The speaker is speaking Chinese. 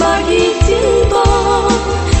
我已经懂。